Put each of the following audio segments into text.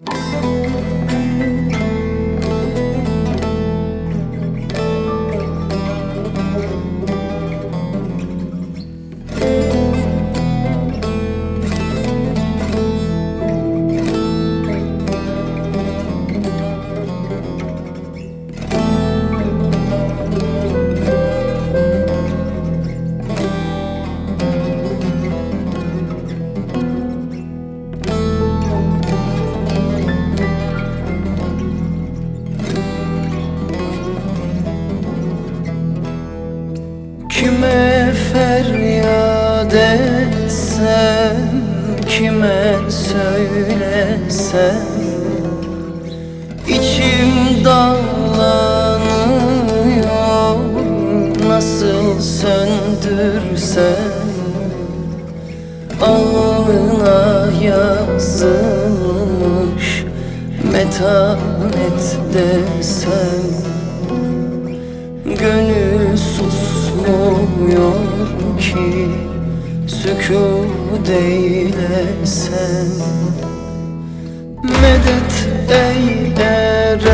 Música Kime feryat etsem Kime söylesem? İçim dağlanıyor Nasıl söndürsem? Alnına yazılmış Metanet desem Gönül susmuyor ki Sükut eylesem Medet eylerenler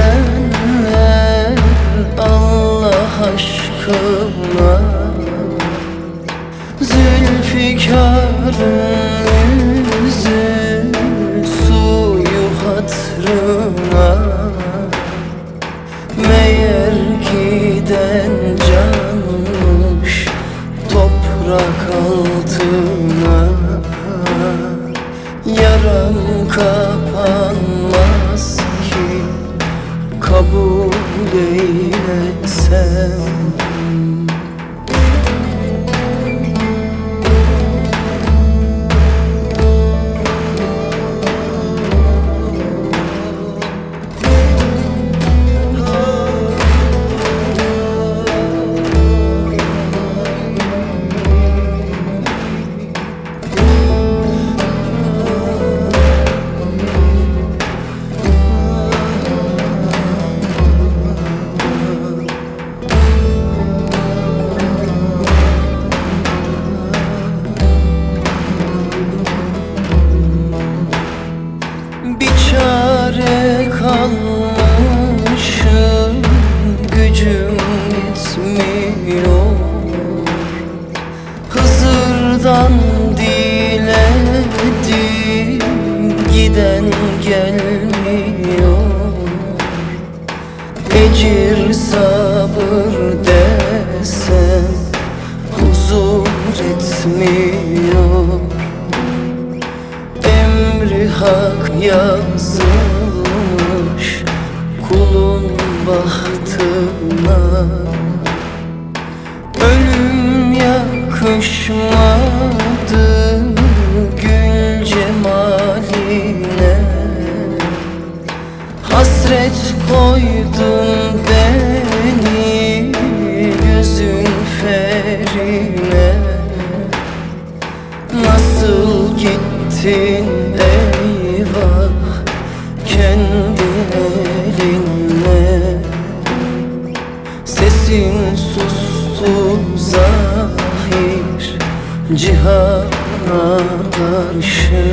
Allah aşkına. Zülfikarın yüzü Suyu hatrına Meğer giden toprak altına Yaram kapanmaz ki kabul eylesem Huzur etmiyor. Emri hak yazılmış kulun bahtına. Ölüm yakışmadı gittin eyvah kendi elinle. Sesin sustu zahir cihana karşı